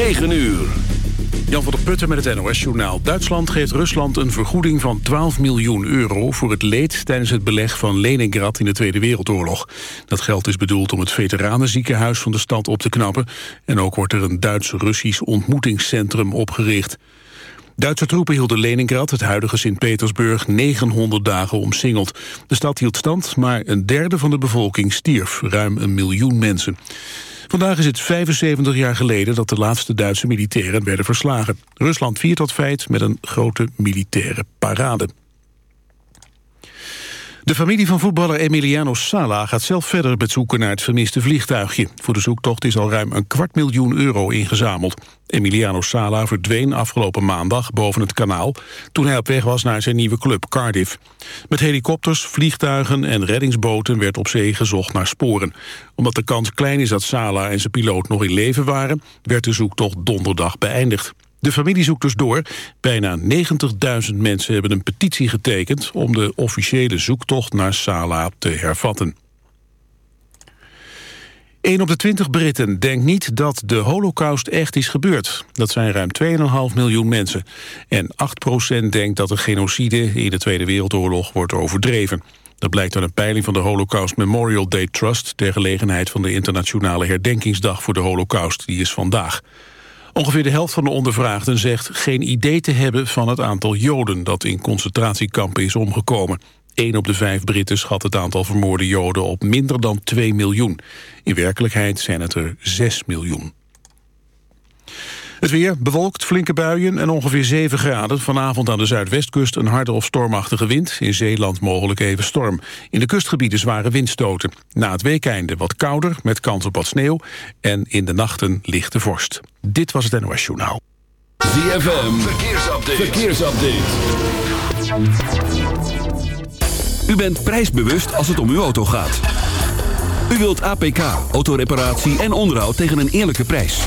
9 uur. Jan van der Putten met het NOS-journaal. Duitsland geeft Rusland een vergoeding van 12 miljoen euro... voor het leed tijdens het beleg van Leningrad in de Tweede Wereldoorlog. Dat geld is bedoeld om het veteranenziekenhuis van de stad op te knappen... en ook wordt er een Duits-Russisch ontmoetingscentrum opgericht. Duitse troepen hielden Leningrad, het huidige Sint-Petersburg, 900 dagen omsingeld. De stad hield stand, maar een derde van de bevolking stierf, ruim een miljoen mensen. Vandaag is het 75 jaar geleden dat de laatste Duitse militairen werden verslagen. Rusland viert dat feit met een grote militaire parade. De familie van voetballer Emiliano Sala gaat zelf verder met zoeken naar het vermiste vliegtuigje. Voor de zoektocht is al ruim een kwart miljoen euro ingezameld. Emiliano Sala verdween afgelopen maandag boven het kanaal... toen hij op weg was naar zijn nieuwe club Cardiff. Met helikopters, vliegtuigen en reddingsboten werd op zee gezocht naar sporen. Omdat de kans klein is dat Sala en zijn piloot nog in leven waren... werd de zoektocht donderdag beëindigd. De familie zoekt dus door. Bijna 90.000 mensen hebben een petitie getekend... om de officiële zoektocht naar Sala te hervatten. 1 op de 20 Britten denkt niet dat de holocaust echt is gebeurd. Dat zijn ruim 2,5 miljoen mensen. En 8% denkt dat de genocide in de Tweede Wereldoorlog wordt overdreven. Dat blijkt uit een peiling van de Holocaust Memorial Day Trust... ter gelegenheid van de internationale herdenkingsdag voor de holocaust. Die is vandaag. Ongeveer de helft van de ondervraagden zegt geen idee te hebben van het aantal Joden dat in concentratiekampen is omgekomen. Een op de vijf Britten schat het aantal vermoorde Joden op minder dan 2 miljoen. In werkelijkheid zijn het er 6 miljoen. Het weer bewolkt, flinke buien en ongeveer 7 graden. Vanavond aan de zuidwestkust een harde of stormachtige wind. In Zeeland mogelijk even storm. In de kustgebieden zware windstoten. Na het weekeinde wat kouder, met kans op wat sneeuw. En in de nachten lichte vorst. Dit was het NOS Journaal. ZFM, verkeersupdate. verkeersupdate. U bent prijsbewust als het om uw auto gaat. U wilt APK, autoreparatie en onderhoud tegen een eerlijke prijs.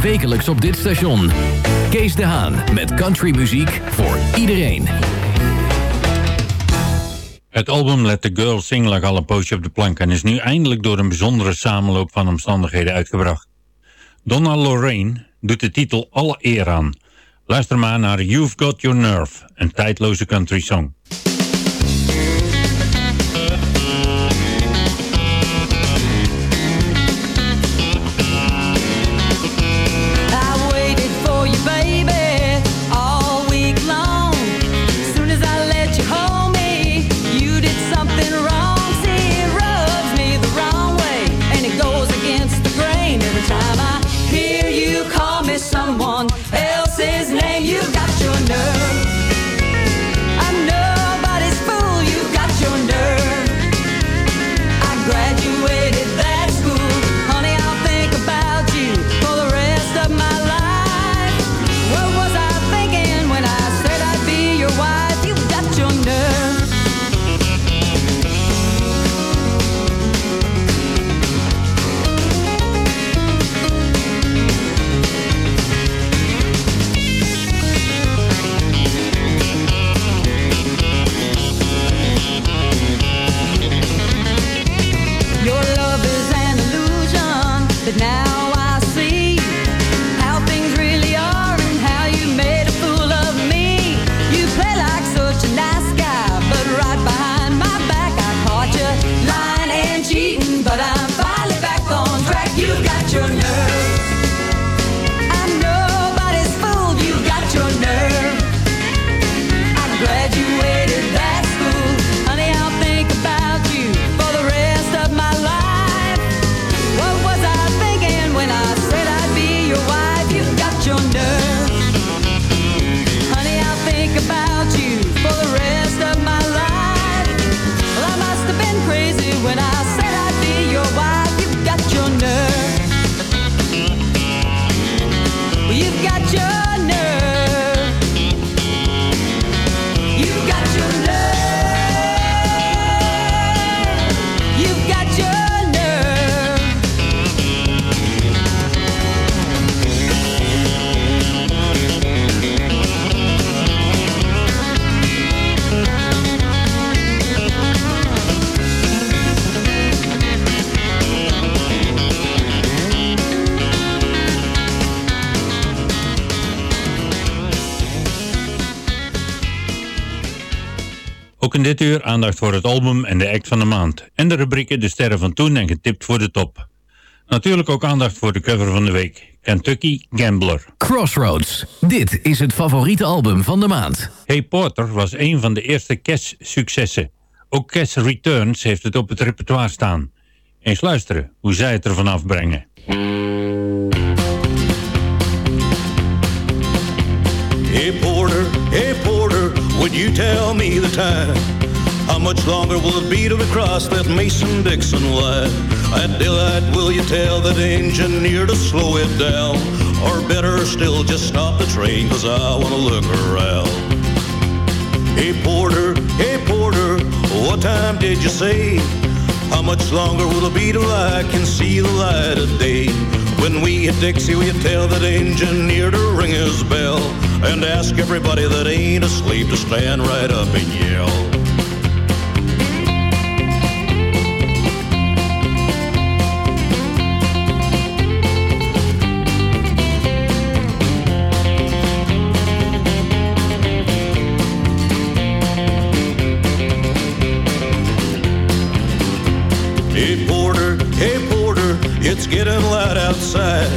Wekelijks op dit station. Kees de Haan met countrymuziek voor iedereen. Het album Let the Girl Sing lag al een poosje op de plank... en is nu eindelijk door een bijzondere samenloop van omstandigheden uitgebracht. Donna Lorraine doet de titel alle eer aan. Luister maar naar You've Got Your Nerve, een tijdloze country song. Ook in dit uur aandacht voor het album en de act van de maand. En de rubrieken De Sterren van Toen en Getipt voor de Top. Natuurlijk ook aandacht voor de cover van de week. Kentucky Gambler. Crossroads. Dit is het favoriete album van de maand. Hey Porter was een van de eerste Cash-successen. Ook Cash Returns heeft het op het repertoire staan. Eens luisteren hoe zij het ervan afbrengen. Hey Porter, hey Porter, would you tell me the time? How much longer will it be to cross that Mason-Dixon line? At daylight, will you tell that engineer to slow it down? Or better still, just stop the train, cause I wanna look around. Hey Porter, hey Porter, what time did you say? How much longer will it be till I can see the light of day? When we hit Dixie, you tell that engineer to ring his bell? And ask everybody that ain't asleep to stand right up and yell. It's getting light outside.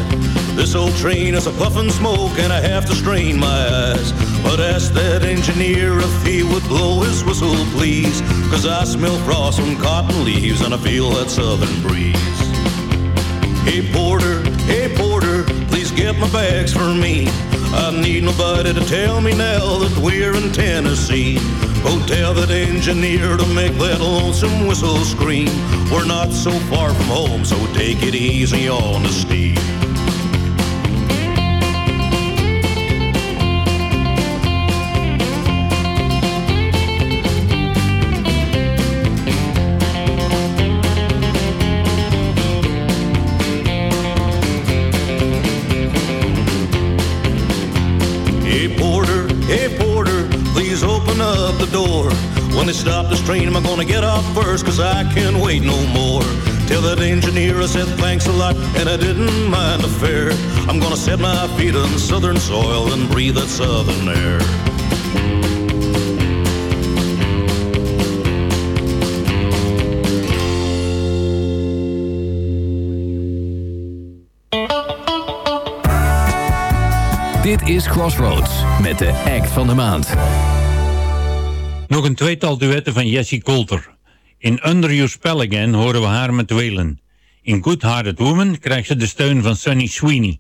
This old train is a puffin' smoke and I have to strain my eyes. But ask that engineer if he would blow his whistle, please. Cause I smell frost from cotton leaves and I feel that southern breeze. Hey porter, hey porter, please get my bags for me. I need nobody to tell me now that we're in Tennessee. Oh, tell that engineer to make that lonesome whistle scream. We're not so far from home, so take it easy on the steam. Am I gonna get off first? Cause I can't wait no more. Tell that engineer I said thanks a lot and I didn't mind the fare. I'm gonna set my feet on southern soil and breathe that southern air. Dit is Crossroads met de act van de maand. Nog een tweetal duetten van Jessie Coulter. In Under Your Spell Again horen we haar met Welen. In Good Hearted Woman krijgt ze de steun van Sunny Sweeney.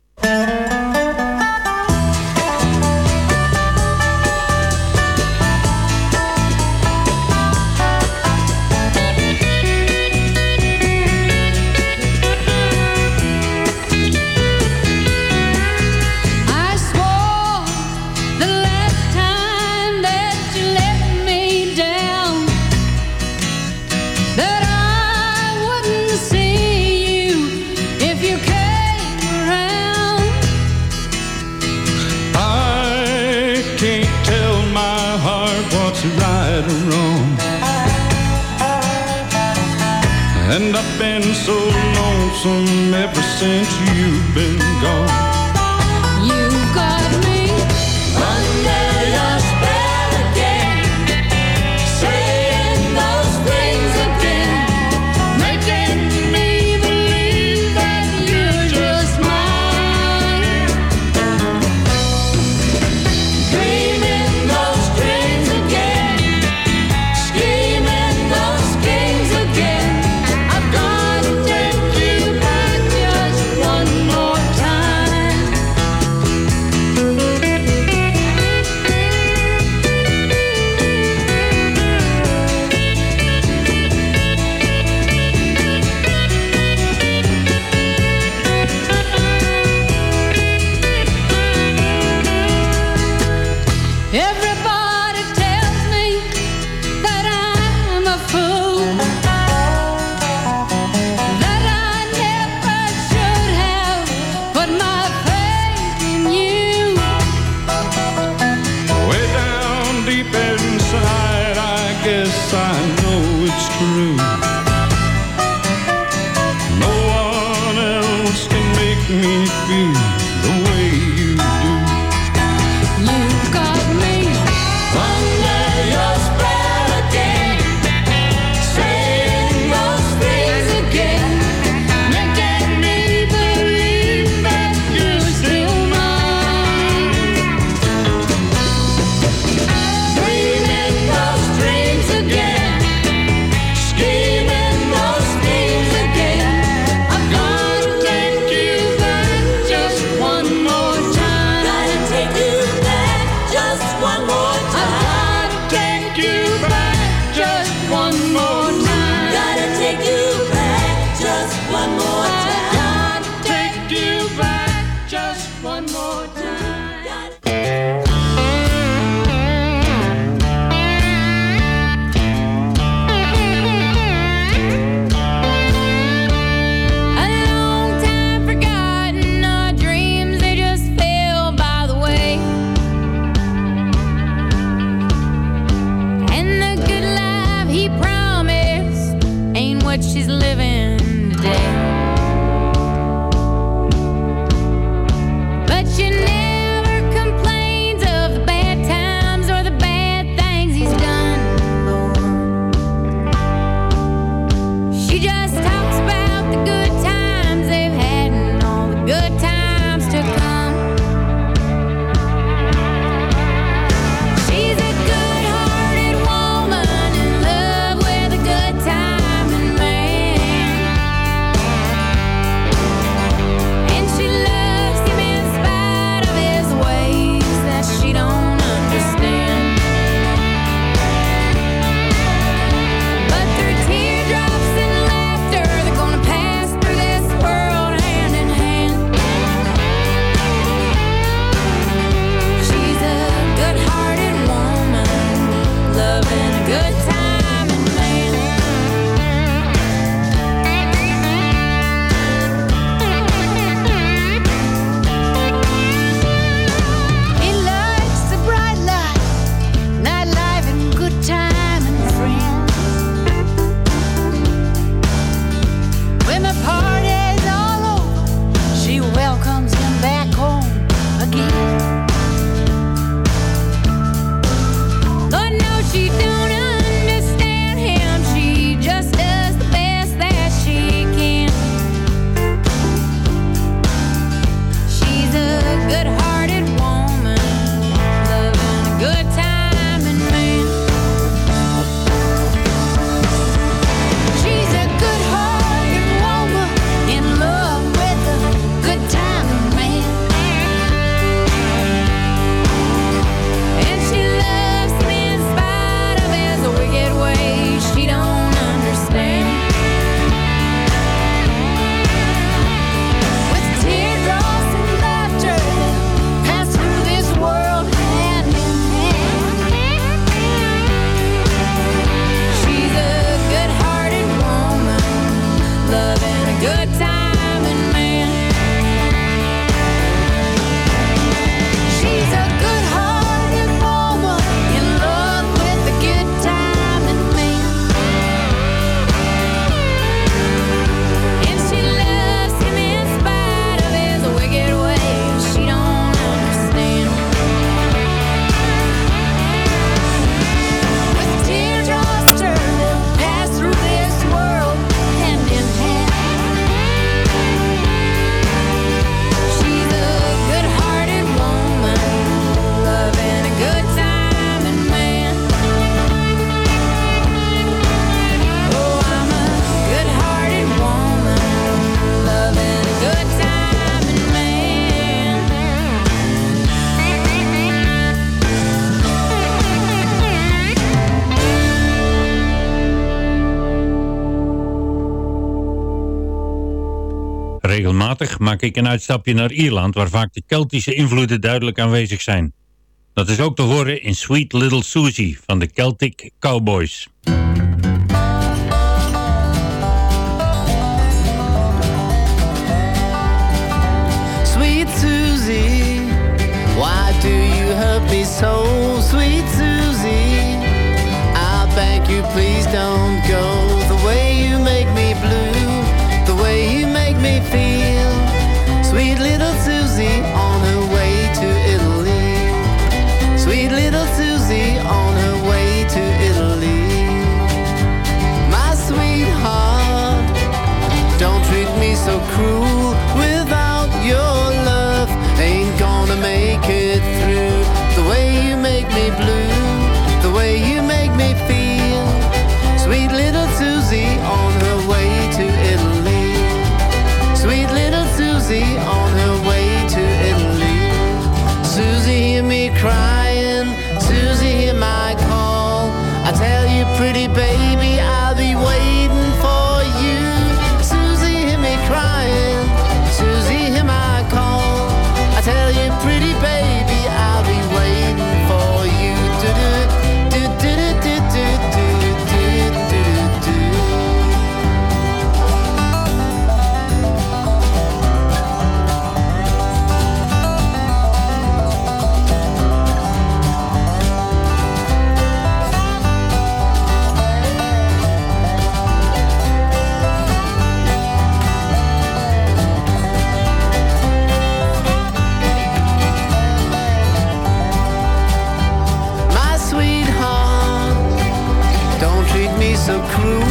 one more time. maak ik een uitstapje naar Ierland waar vaak de Keltische invloeden duidelijk aanwezig zijn. Dat is ook te horen in Sweet Little Susie van de Celtic Cowboys. Sweet Susie, why do you hurt me so? Sweet Susie, I beg you please don't so cruel.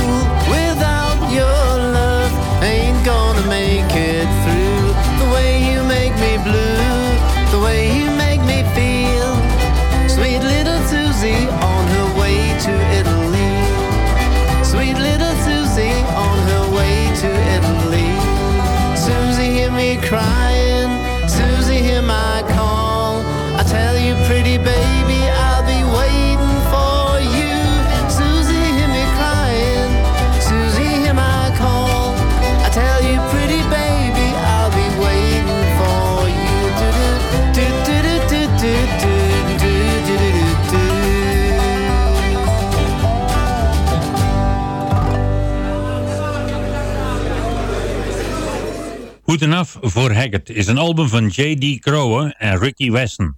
Good Enough for Haggard is een album van J.D. Crowe en Ricky Weston.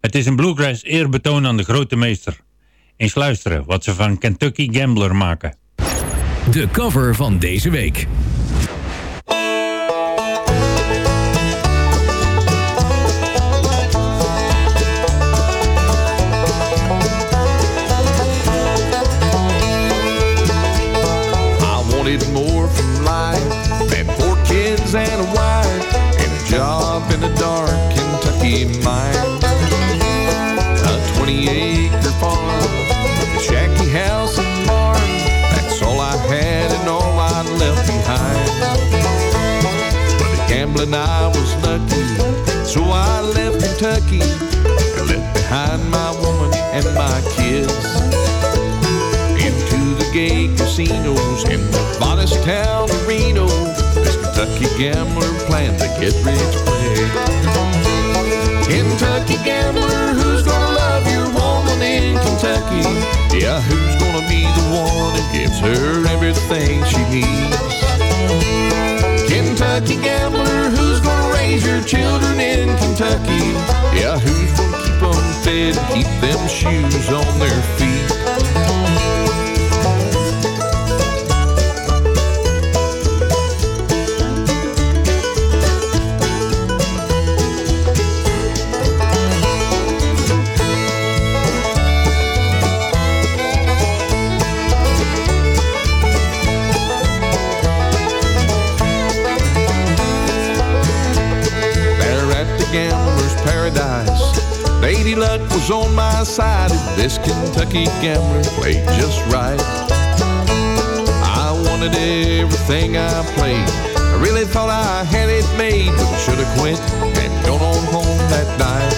Het is een bluegrass eerbetoon aan de grote meester. Eens luisteren wat ze van Kentucky Gambler maken. De cover van deze week. A dark Kentucky mine. A 20 acre farm, a shacky house and barn. That's all I had and all I left behind. But the gambling I was lucky, so I left Kentucky and left behind my woman and my kids into the gay casinos in the modest town of Reno. Kentucky gambler planned to get rich quick. Kentucky gambler, who's gonna love your woman in Kentucky? Yeah, who's gonna be the one that gives her everything she needs? Kentucky gambler, who's gonna raise your children in Kentucky? Yeah, who's gonna keep them fed and keep them shoes on their feet? Was on my side, and this Kentucky gambler played just right. I wanted everything I played. I really thought I had it made, but should have quit and gone on home that night.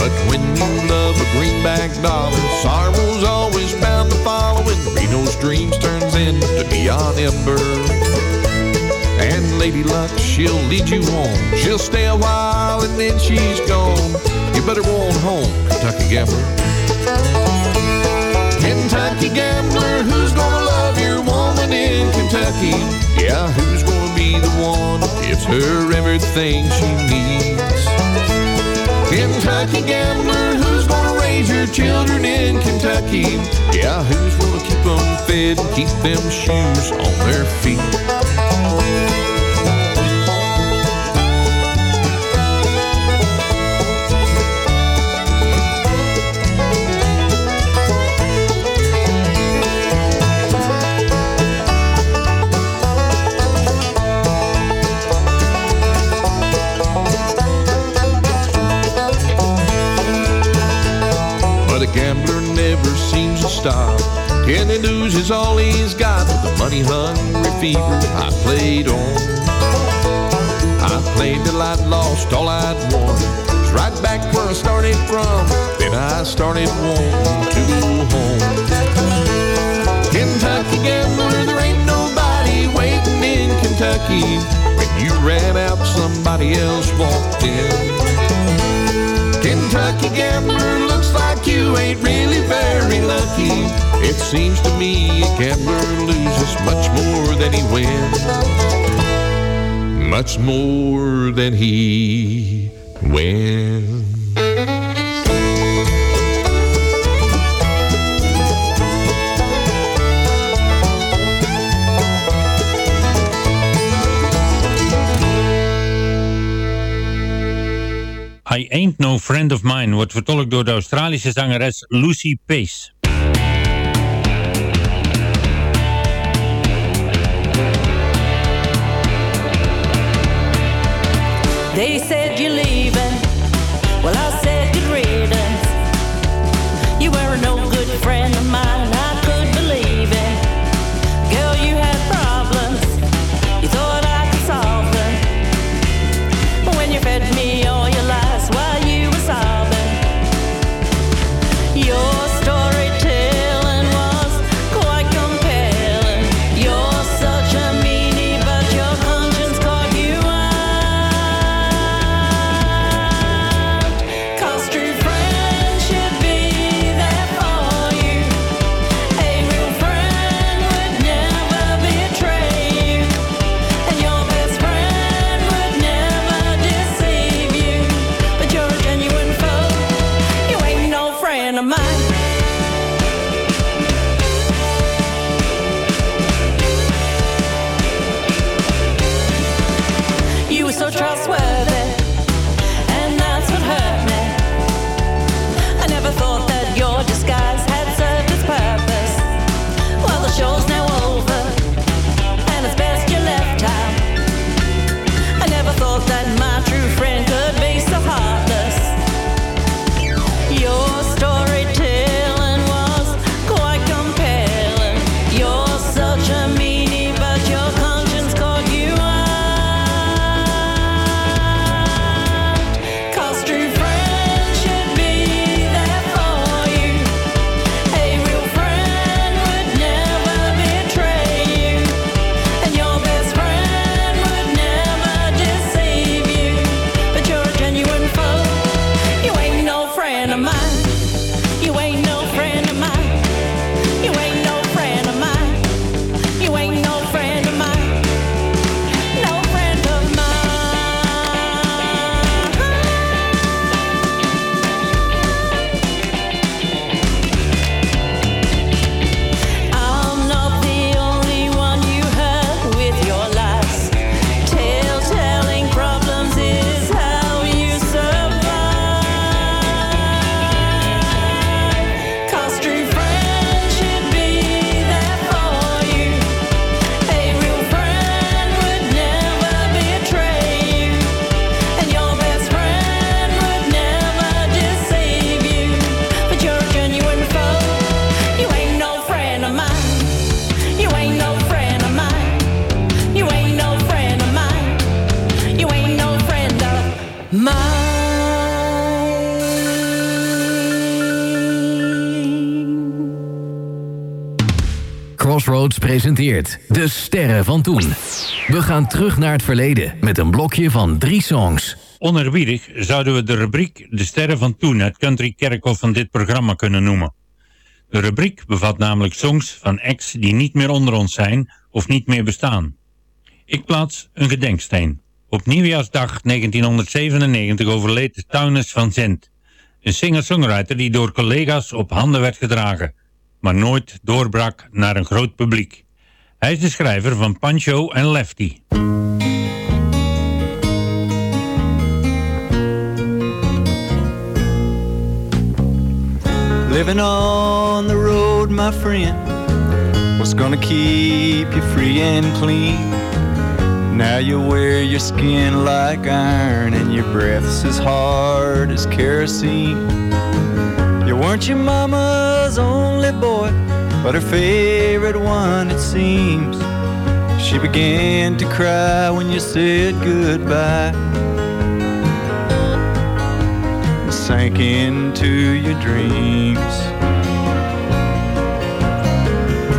But when you love a greenback dollar, sorrow's always bound to follow, and Reno's dreams turns into neon ember. And Lady Luck, she'll lead you on. She'll stay a while and then she's gone. Better go on home, Kentucky Gambler. Kentucky Gambler, who's gonna love your woman in Kentucky? Yeah, who's gonna be the one that gives her everything she needs? Kentucky Gambler, who's gonna raise your children in Kentucky? Yeah, who's gonna keep them fed and keep them shoes on their feet? Got money hungry fever I played on? I played till I'd lost all I'd won. It's right back where I started from. Then I started wanting to go home. Kentucky gambler, there ain't nobody waiting in Kentucky. When you ran out, somebody else walked in. Kentucky gambler, you ain't really very lucky. It seems to me a gambler loses much more than he wins. Much more than he wins. Ain't No Friend of Mine wordt vertolkt door de Australische zangeres Lucy Pace. Presenteert De Sterren van Toen. We gaan terug naar het verleden met een blokje van drie songs. Onerbiedig zouden we de rubriek De Sterren van Toen het country kerkhof van dit programma kunnen noemen. De rubriek bevat namelijk songs van acts die niet meer onder ons zijn of niet meer bestaan. Ik plaats een gedenksteen. Op nieuwjaarsdag 1997 overleed Townes van Zent. Een singer-songwriter die door collega's op handen werd gedragen, maar nooit doorbrak naar een groot publiek. Hij is de schrijver van Pancho en Lefty. Living on the road, my friend, what's gonna keep you free and clean? Now you wear your skin like iron and your breath's as hard as kerosene. Weren't your mama's only boy, but her favorite one, it seems. She began to cry when you said goodbye. And sank into your dreams.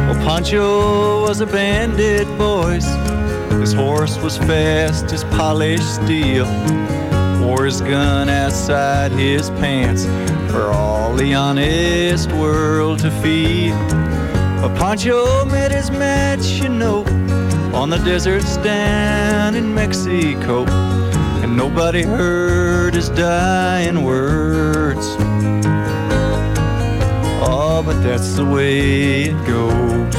Well, Pancho was a bandit, boys. His horse was fast as polished steel. Wore his gun outside his pants for all the honest world to feed. But Pancho met his match, you know, on the deserts down in Mexico. And nobody heard his dying words. Oh, but that's the way it goes.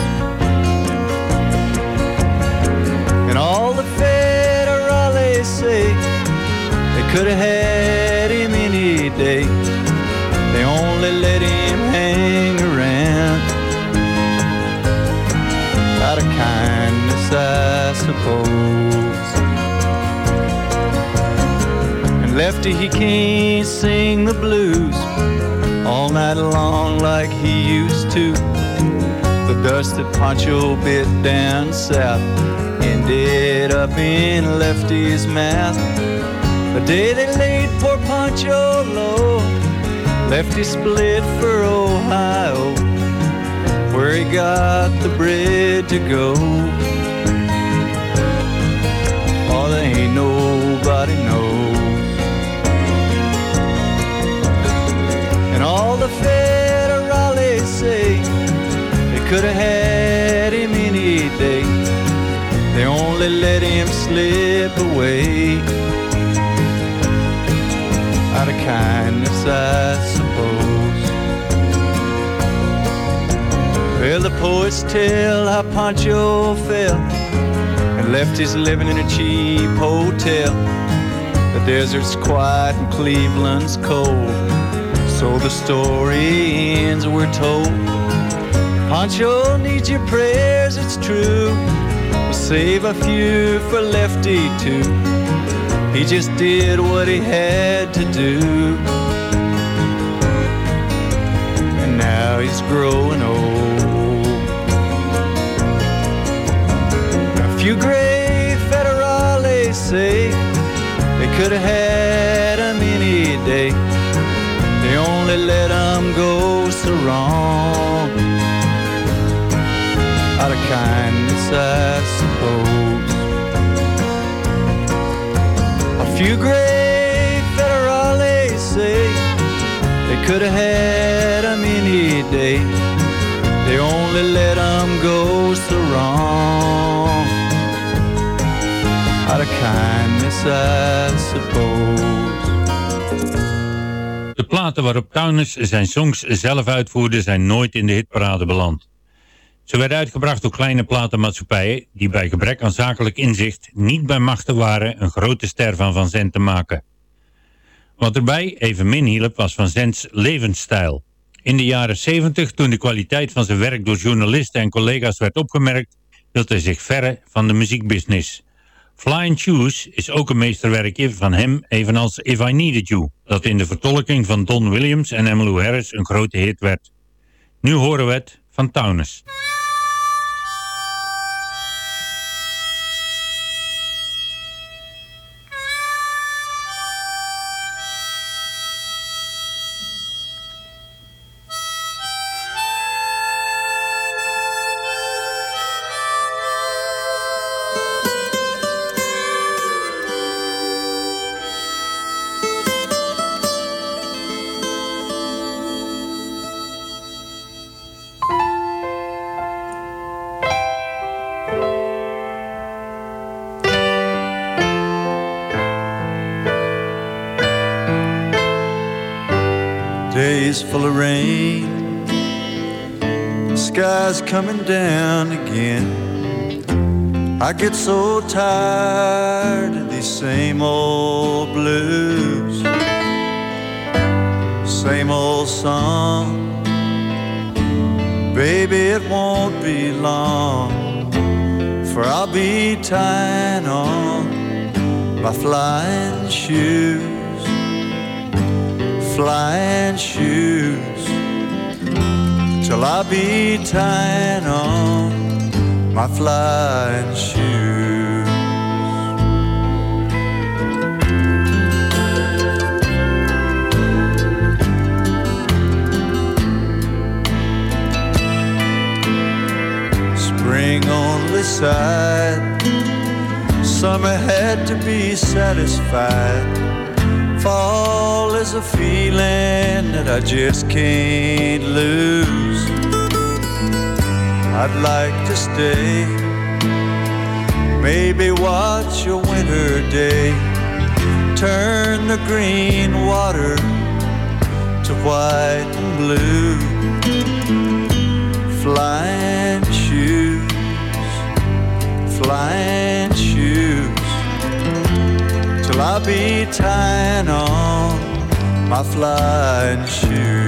And all the federales say could have had him any day. They only let him hang around out of kindness, I suppose. And Lefty, he can't sing the blues all night long like he used to. The dust that Pancho bit down south ended up in Lefty's mouth. The day they laid poor Pancho low, Lefty split for Ohio, where he got the bread to go. Oh, there ain't nobody knows. And all the federales say they could have had him any day. They only let him slip away out of kindness, I suppose. Well, the poets tell how Pancho fell and left his living in a cheap hotel. The desert's quiet and Cleveland's cold. So the story ends, we're told. Pancho needs your prayers, it's true. We'll save a few for Lefty too. He just did what he had to do. And now he's growing old. A few gray federales say they could have had him any day. They only let him go so wrong. Out of kindness, I suppose. Few gray federales say they could have had him any day. They only let him go so wrong. Out of kindness, I suppose. De platen waarop Townes zijn songs zelf uitvoerde zijn nooit in de hitparade beland. Ze werden uitgebracht door kleine platenmaatschappijen die bij gebrek aan zakelijk inzicht niet bij machten waren een grote ster van Van Zandt te maken. Wat erbij evenmin hielp was Van Zandts levensstijl. In de jaren 70, toen de kwaliteit van zijn werk door journalisten en collega's werd opgemerkt, hield hij zich verre van de muziekbusiness. Flying Shoes is ook een meesterwerkje van hem, evenals If I Needed You, dat in de vertolking van Don Williams en Emmylou Harris een grote hit werd. Nu horen we het van Townes. Days full of rain. The sky's coming down again. I get so tired of these same old blues, same old song. Baby, it won't be long, for I'll be tying on my flying shoes, flying shoes, till I'll be tying on my flying shoes. Spring only sighed, summer had to be satisfied. Fall is a feeling that I just can't lose. I'd like to stay. Maybe watch a winter day turn the green water to white and blue. Flying shoes, flying shoes, till I be tying on my flying shoes.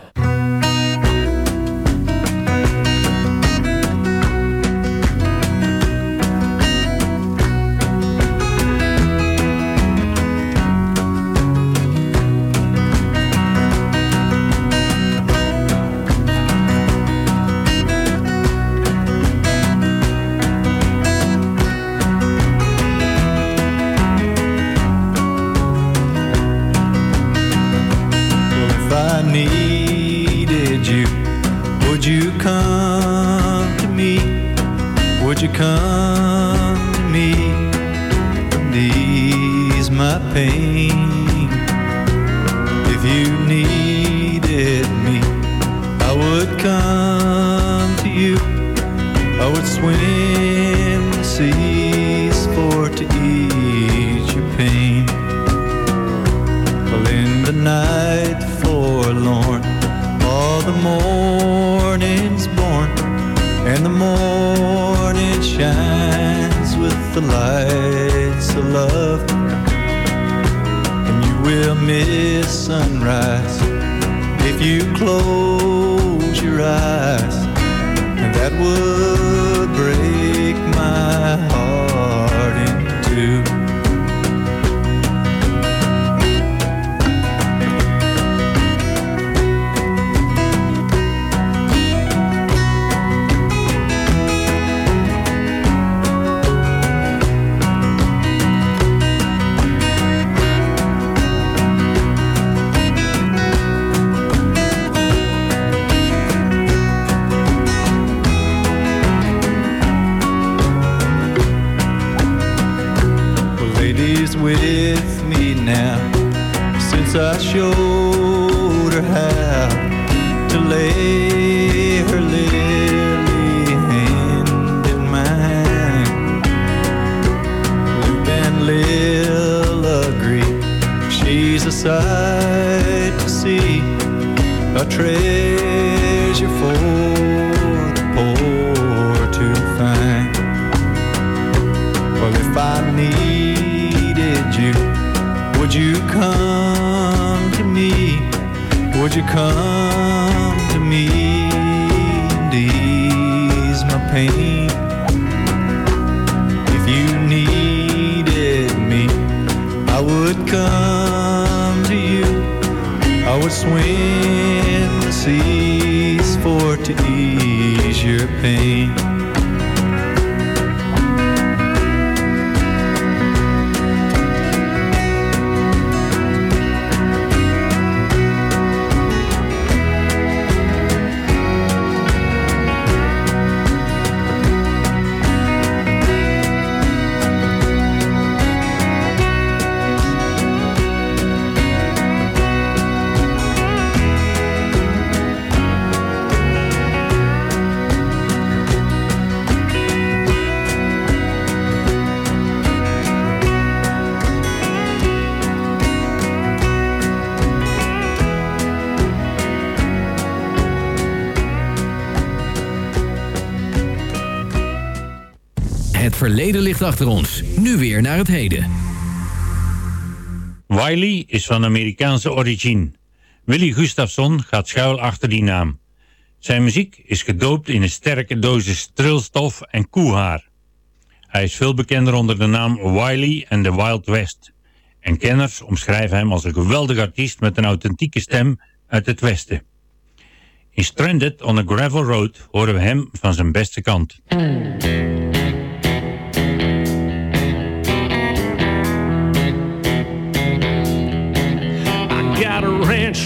verleden ligt achter ons. Nu weer naar het heden. Wiley is van Amerikaanse origine. Willy Gustafson gaat schuil achter die naam. Zijn muziek is gedoopt in een sterke dosis trilstof en koehaar. Hij is veel bekender onder de naam Wiley en the Wild West. En kenners omschrijven hem als een geweldig artiest met een authentieke stem uit het westen. In Stranded on a Gravel Road horen we hem van zijn beste kant.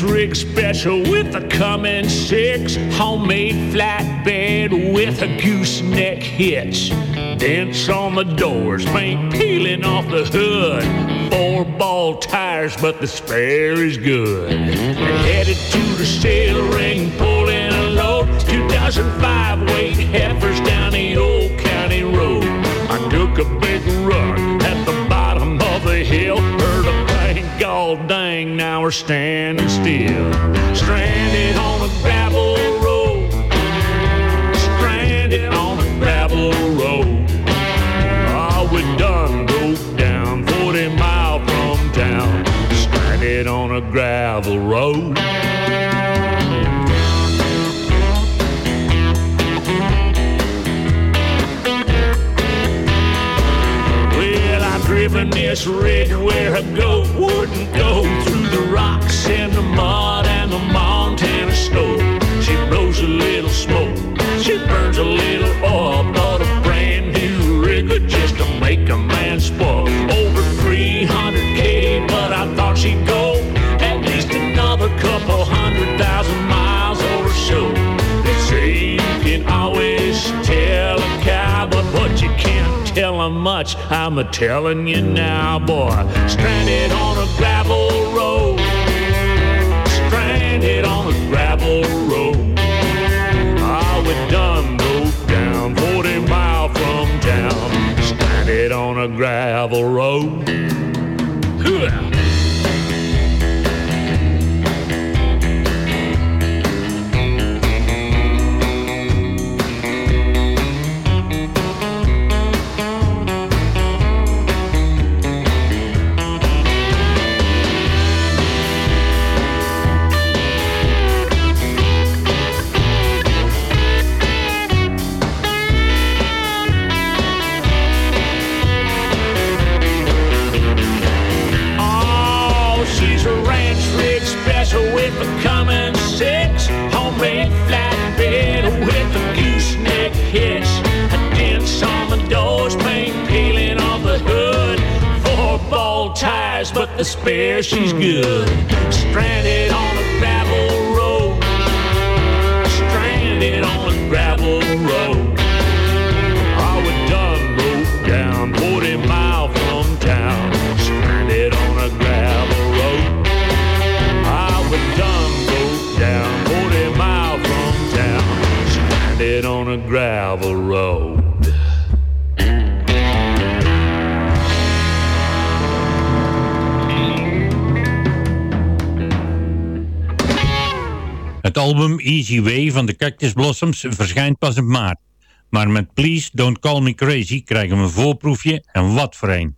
Rig special with a Cummins 6 Homemade flatbed with a gooseneck hitch. Dents on the doors, paint peeling off the hood. Four ball tires, but the spare is good. Headed to the sale ring, pulling a load. 2005 weight heifers down the old county road. I took a big run at the bottom of the hill. Heard a bang, god dang, now we're standing still. Stranded on a gravel road. Stranded on a gravel road. Oh, we done broke down 40 mile from town. Stranded on a gravel road. Driven this rig where a goat and the mud and the Montana snow. She blows a little smoke, she burns a little oil, but a brand new rig just to make a man spoil. Over 300k, but I thought she'd go at least another couple hundred thousand miles or so. They say you can always tell a cow, but you can't tell 'em much, I'm a telling you now, boy. Stranded on a gravel gravel road. The spare she's good. Stranded on a gravel road. Stranded on a gravel road. I was done broke down, 40 mile from town. Stranded on a gravel road. I was done broke down, 40 mile from town. Stranded on a gravel road. Het album Easy Way van de Cactus Blossoms verschijnt pas in maart. Maar met Please Don't Call Me Crazy krijgen we een voorproefje en wat voor een.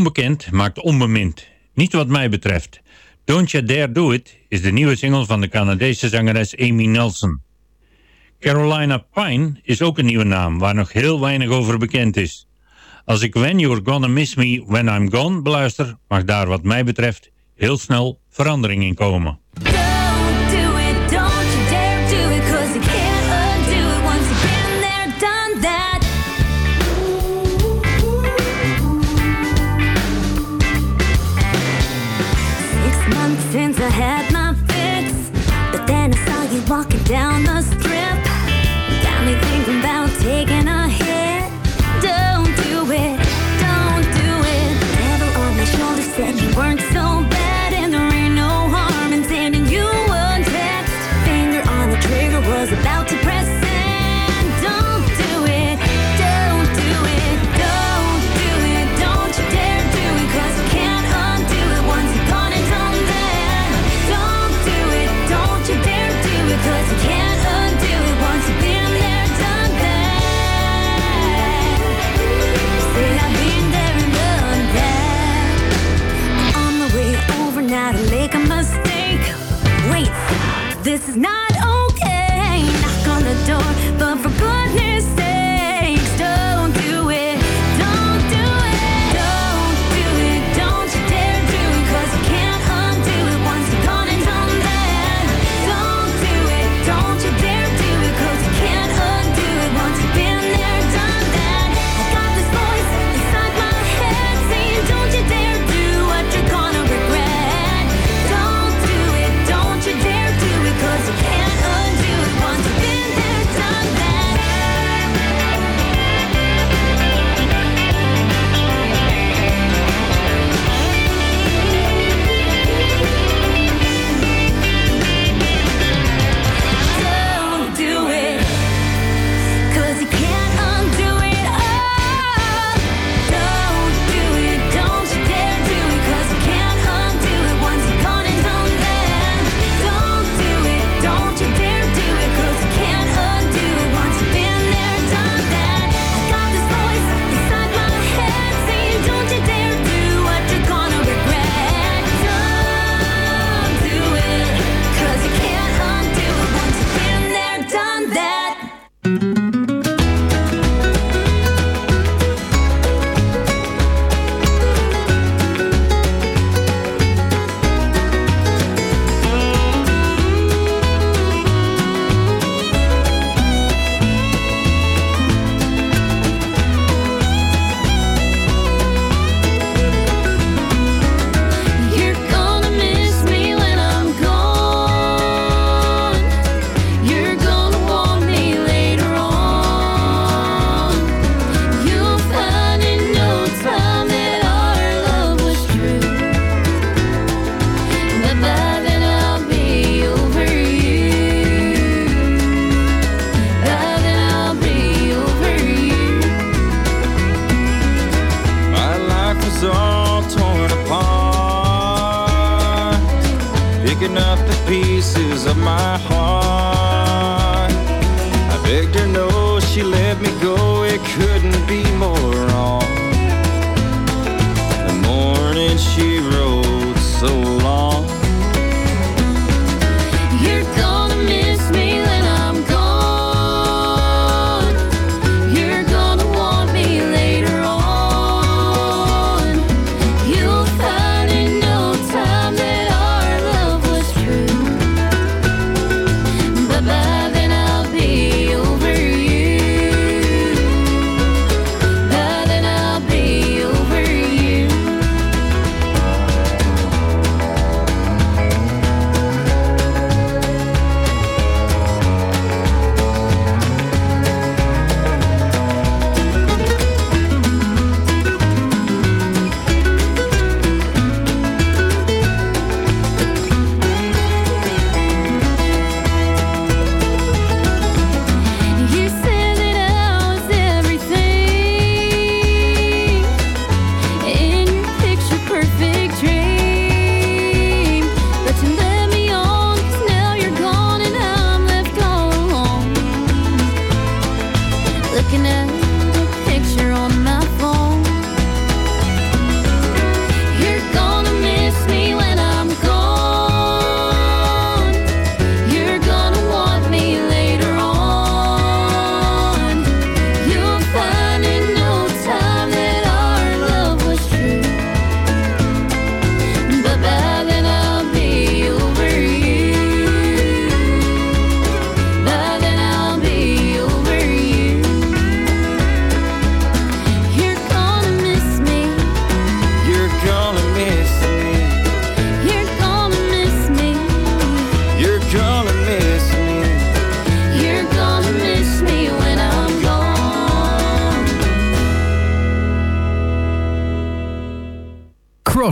Onbekend maakt onbemind. Niet wat mij betreft. Don't You Dare Do It is de nieuwe single van de Canadese zangeres Amy Nelson. Carolina Pine is ook een nieuwe naam waar nog heel weinig over bekend is. Als ik When You're Gonna Miss Me When I'm Gone beluister, mag daar wat mij betreft heel snel verandering in komen. Had my fix, but then I saw you walking down the strip.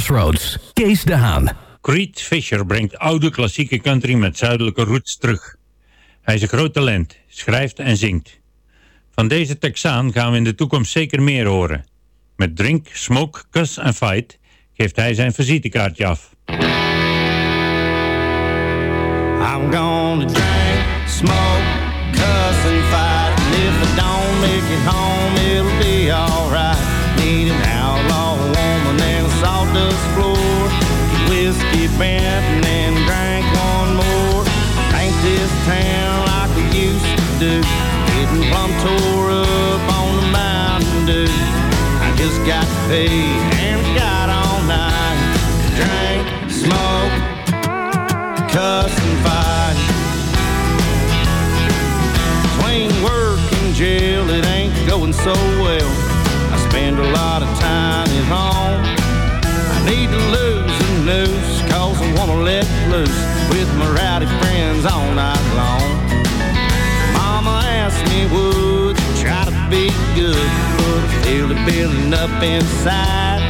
Crossroads, Kees de Haan. Creed Fisher brengt oude klassieke country met zuidelijke roots terug. Hij is een groot talent, schrijft en zingt. Van deze Texaan gaan we in de toekomst zeker meer horen. Met Drink, Smoke, Cuss en Fight geeft hij zijn visitekaartje af. I'm gonna drink, smoke, paid and got all night. Drink, smoke, cuss and fight. Between work and jail, it ain't going so well. I spend a lot of time at home. I need to lose a noose, cause I wanna let loose with my rowdy friends all night long. Mama asked me, would you try to be good? Feel it building up inside.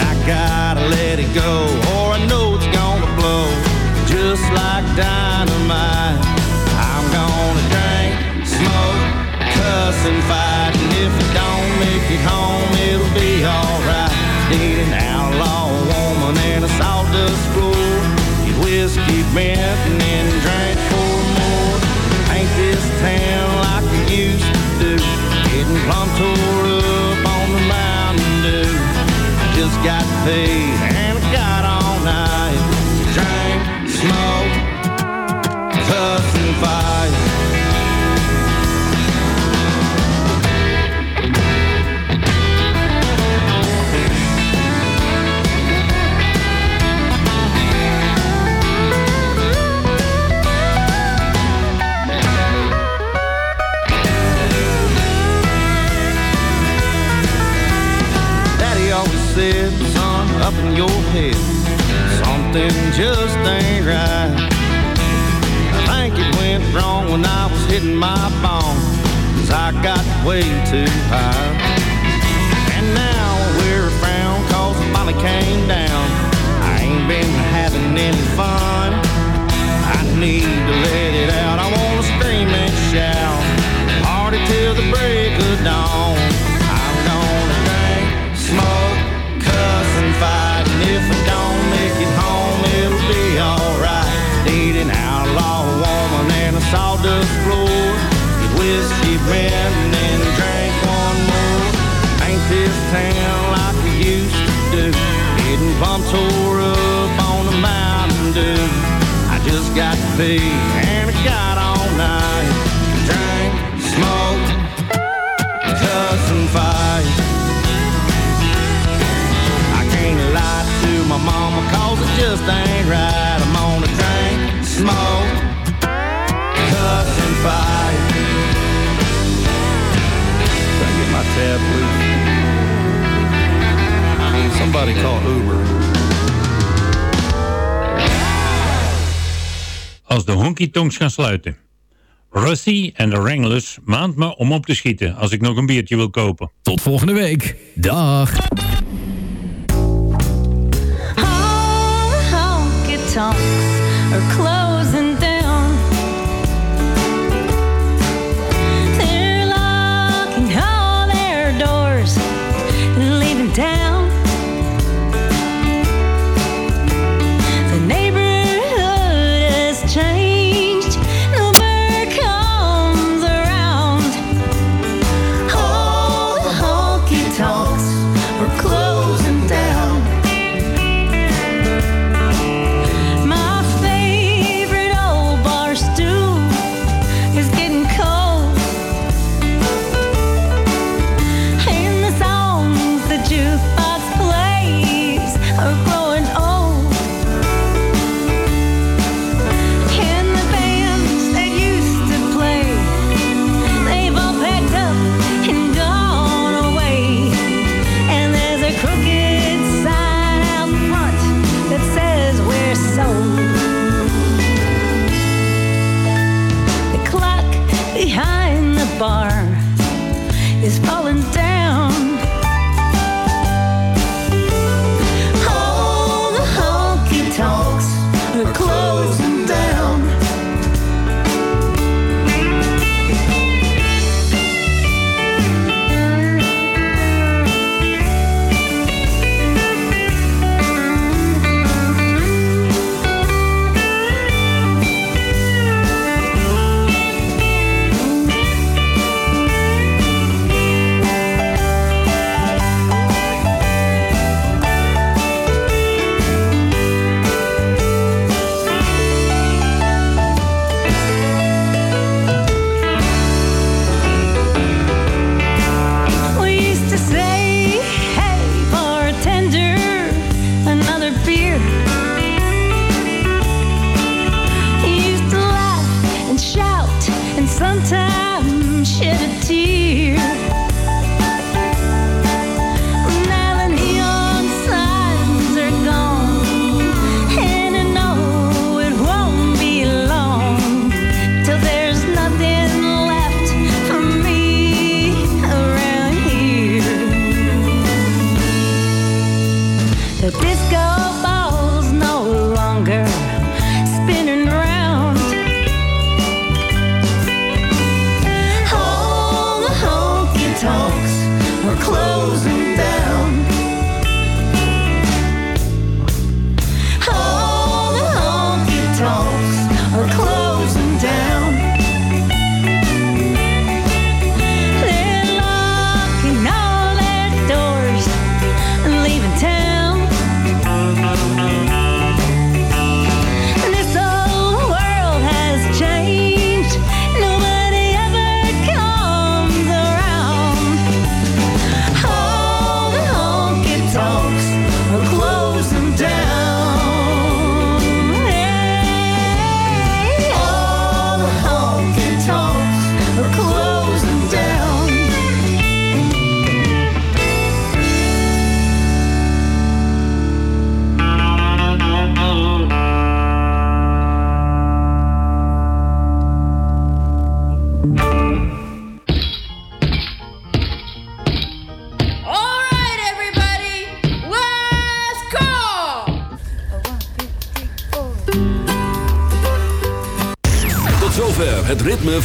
I gotta let it go, or I know it's gonna blow, just like dynamite. I'm gonna drink, smoke, cuss and fight, and if I don't make it home, it'll be alright. Need an outlaw woman and a sawdust floor, get whiskey bent and then drink four more. Paint this town like we used to do, getting plumb Just got paid and got all night. Said, son, up in your head, something just ain't right. I think it went wrong when I was hitting my bone, cause I got way too high. And now we're frown cause finally came down. I ain't been having any fun. I need to let it out. I wanna scream and shout. Party till the break of dawn. Men and drank one more. Ain't this town like we used to do? Getting bumped tore up on the Mountain Dew. I just got to pee and I got all night. Drank, smoked, cuss and fight. I can't lie to my mama cause it just ain't right. I'm on a drink, smoke, cuss and fight. Somebody call Uber. Als de honky tonks gaan sluiten. Rusty en de Wranglers maand me om op te schieten als ik nog een biertje wil kopen. Tot volgende week. Dag. honky